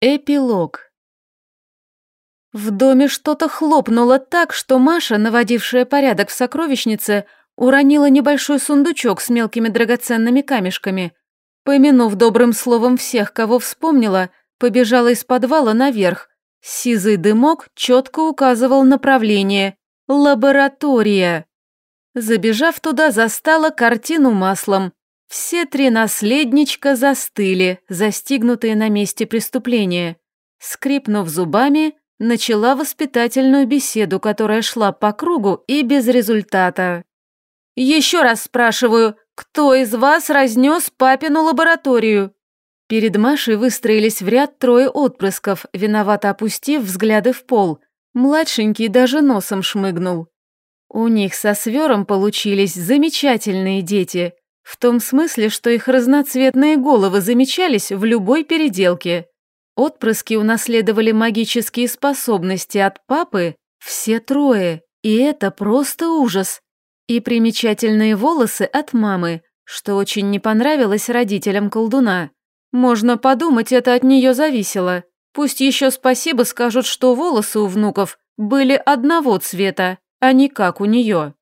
Эпилог. В доме что-то хлопнуло так, что Маша, наводившая порядок в сокровищнице, уронила небольшой сундучок с мелкими драгоценными камешками. Помянув добрым словом всех, кого вспомнила, побежала из подвала наверх. Сизый дымок четко указывал направление. Лаборатория. Забежав туда, застала картину маслом. Все три наследничка застыли, застигнутые на месте преступления. Скрипнув зубами, начала воспитательную беседу, которая шла по кругу и без результата. «Еще раз спрашиваю, кто из вас разнес папину лабораторию?» Перед Машей выстроились в ряд трое отпрысков, виновато опустив взгляды в пол. Младшенький даже носом шмыгнул. У них со свером получились замечательные дети, в том смысле, что их разноцветные головы замечались в любой переделке. Отпрыски унаследовали магические способности от папы, все трое, и это просто ужас. И примечательные волосы от мамы, что очень не понравилось родителям колдуна. Можно подумать, это от нее зависело. Пусть еще спасибо скажут, что волосы у внуков были одного цвета, а не как у нее.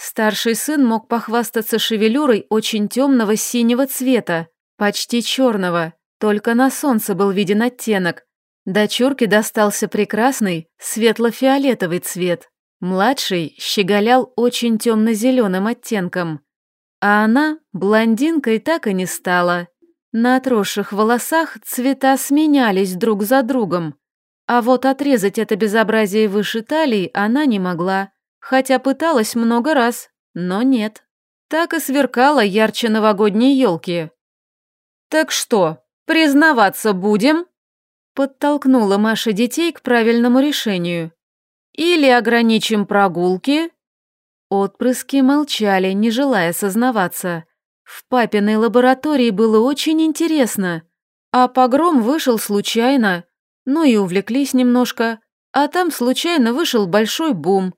Старший сын мог похвастаться шевелюрой очень темного синего цвета, почти черного, только на солнце был виден оттенок. Дочурке достался прекрасный светло-фиолетовый цвет. Младший щеголял очень темно-зеленым оттенком. А она блондинкой так и не стала. На отросших волосах цвета сменялись друг за другом. А вот отрезать это безобразие выше талии она не могла хотя пыталась много раз, но нет. Так и сверкала ярче новогодней елки. «Так что, признаваться будем?» Подтолкнула Маша детей к правильному решению. «Или ограничим прогулки?» Отпрыски молчали, не желая сознаваться. В папиной лаборатории было очень интересно, а погром вышел случайно, ну и увлеклись немножко, а там случайно вышел большой бум,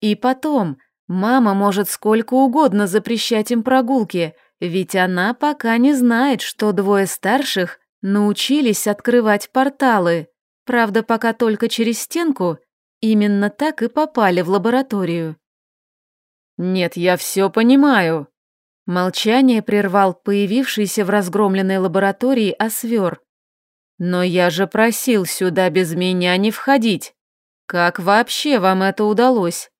и потом, мама может сколько угодно запрещать им прогулки, ведь она пока не знает, что двое старших научились открывать порталы. Правда, пока только через стенку, именно так и попали в лабораторию. «Нет, я все понимаю». Молчание прервал появившийся в разгромленной лаборатории освер. «Но я же просил сюда без меня не входить. Как вообще вам это удалось?»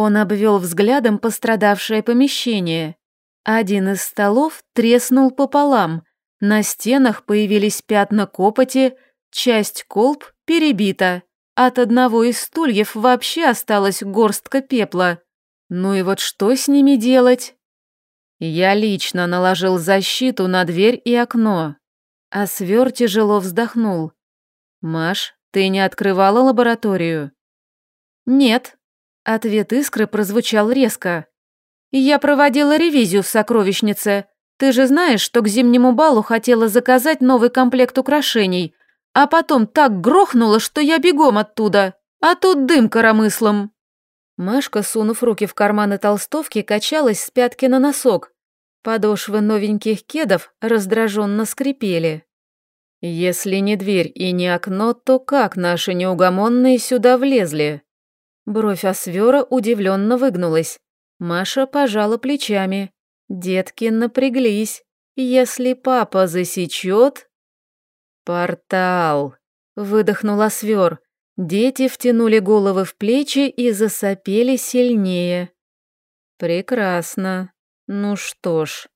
Он обвел взглядом пострадавшее помещение. Один из столов треснул пополам, на стенах появились пятна копоти, часть колб перебита. От одного из стульев вообще осталась горстка пепла. Ну и вот что с ними делать? Я лично наложил защиту на дверь и окно. А свер тяжело вздохнул. «Маш, ты не открывала лабораторию?» «Нет», Ответ Искры прозвучал резко. «Я проводила ревизию в сокровищнице. Ты же знаешь, что к зимнему балу хотела заказать новый комплект украшений, а потом так грохнуло, что я бегом оттуда, а тут дым коромыслом». Машка, сунув руки в карманы толстовки, качалась с пятки на носок. Подошвы новеньких кедов раздраженно скрипели. «Если не дверь и не окно, то как наши неугомонные сюда влезли?» Бровь Освера удивленно выгнулась. Маша пожала плечами. Детки напряглись. Если папа засечет... «Портал!» — выдохнул Освер. Дети втянули головы в плечи и засопели сильнее. «Прекрасно. Ну что ж».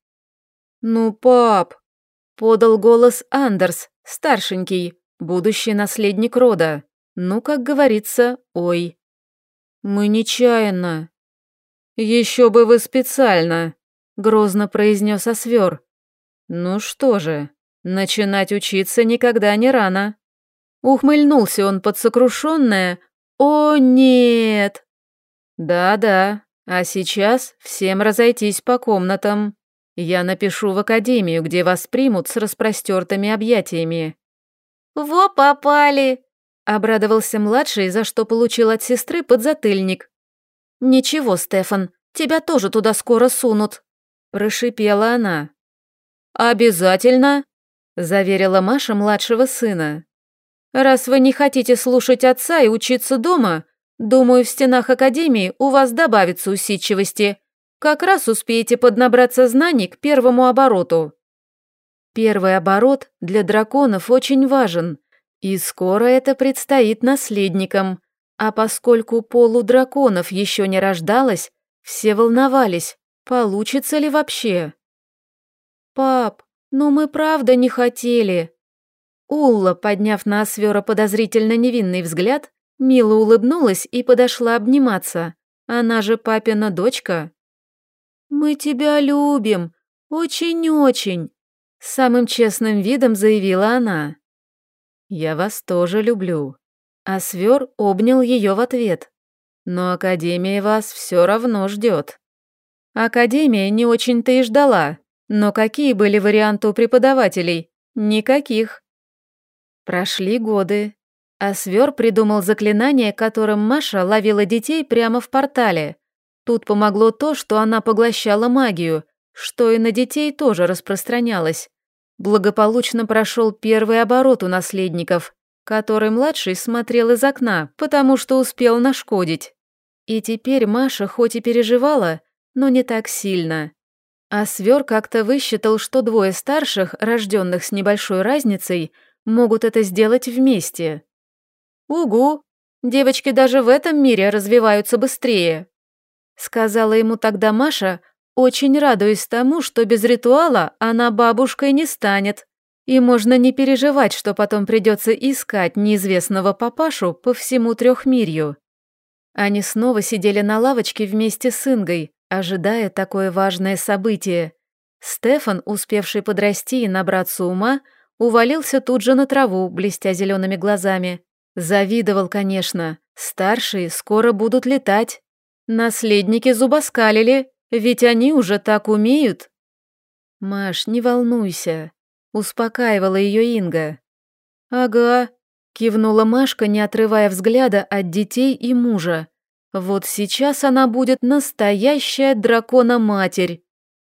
«Ну, пап!» — подал голос Андерс, старшенький, будущий наследник рода. Ну, как говорится, ой. «Мы нечаянно». «Еще бы вы специально», — грозно произнес Освер. «Ну что же, начинать учиться никогда не рано». Ухмыльнулся он под сокрушенное «О, нет!» «Да-да, а сейчас всем разойтись по комнатам. Я напишу в академию, где вас примут с распростертыми объятиями». «Во попали!» Обрадовался младший, за что получил от сестры подзатыльник. «Ничего, Стефан, тебя тоже туда скоро сунут», – прошипела она. «Обязательно», – заверила Маша младшего сына. Раз вы не хотите слушать отца и учиться дома, думаю, в стенах Академии у вас добавится усидчивости. Как раз успеете поднабраться знаний к первому обороту. Первый оборот для драконов очень важен, и скоро это предстоит наследникам. А поскольку полудраконов еще не рождалось, все волновались, получится ли вообще. «Пап, но мы правда не хотели». Улла, подняв на Освера подозрительно невинный взгляд, мило улыбнулась и подошла обниматься. Она же папина дочка. «Мы тебя любим, очень-очень», — самым честным видом заявила она. «Я вас тоже люблю». А свер обнял ее в ответ. «Но Академия вас все равно ждет». Академия не очень-то и ждала, но какие были варианты у преподавателей? Никаких. Прошли годы. А свер придумал заклинание, которым Маша ловила детей прямо в портале. Тут помогло то, что она поглощала магию, что и на детей тоже распространялось. Благополучно прошел первый оборот у наследников, который младший смотрел из окна, потому что успел нашкодить. И теперь Маша хоть и переживала, но не так сильно. А Свер как-то высчитал, что двое старших, рожденных с небольшой разницей, могут это сделать вместе. «Угу, девочки даже в этом мире развиваются быстрее», сказала ему тогда Маша, очень радуясь тому, что без ритуала она бабушкой не станет, и можно не переживать, что потом придется искать неизвестного папашу по всему трехмирью. Они снова сидели на лавочке вместе с Ингой, ожидая такое важное событие. Стефан, успевший подрасти и набраться ума, увалился тут же на траву, блестя зелеными глазами. Завидовал, конечно. Старшие скоро будут летать. Наследники зубоскалили, ведь они уже так умеют. Маш, не волнуйся, успокаивала ее Инга. Ага, кивнула Машка, не отрывая взгляда от детей и мужа. Вот сейчас она будет настоящая дракона-матерь.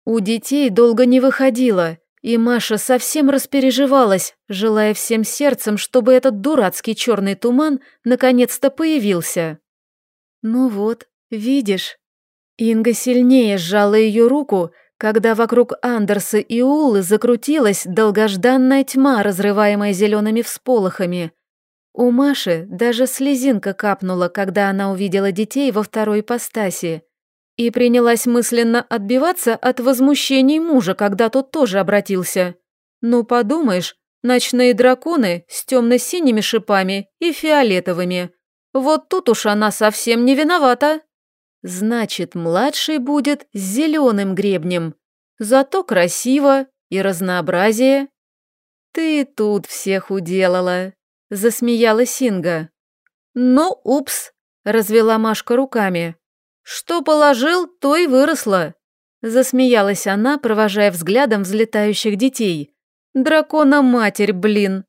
У детей долго не выходила, и Маша совсем распереживалась, желая всем сердцем, чтобы этот дурацкий черный туман наконец-то появился. Ну вот, видишь, Инга сильнее сжала ее руку, когда вокруг Андерса и Уллы закрутилась долгожданная тьма, разрываемая зелеными всполохами. У Маши даже слезинка капнула, когда она увидела детей во второй ипостаси. И принялась мысленно отбиваться от возмущений мужа, когда тот тоже обратился. Ну, подумаешь, ночные драконы с темно-синими шипами и фиолетовыми. Вот тут уж она совсем не виновата. Значит, младший будет с зеленым гребнем. Зато красиво и разнообразие. Ты тут всех уделала, засмеялась Синга. Ну, упс, развела Машка руками. Что положил, то и выросло. Засмеялась она, провожая взглядом взлетающих детей. Дракона-матерь, блин.